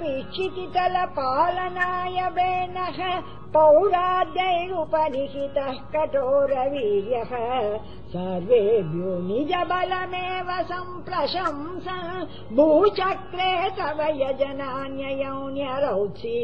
अपि क्षितितलपालनाय वेनः पौढाद्यैरुपनिहितः कठोरवीर्यः। सर्वेभ्यो निजबलमेव सम्प्रशंस। भूचक्रे तव यजनान्यची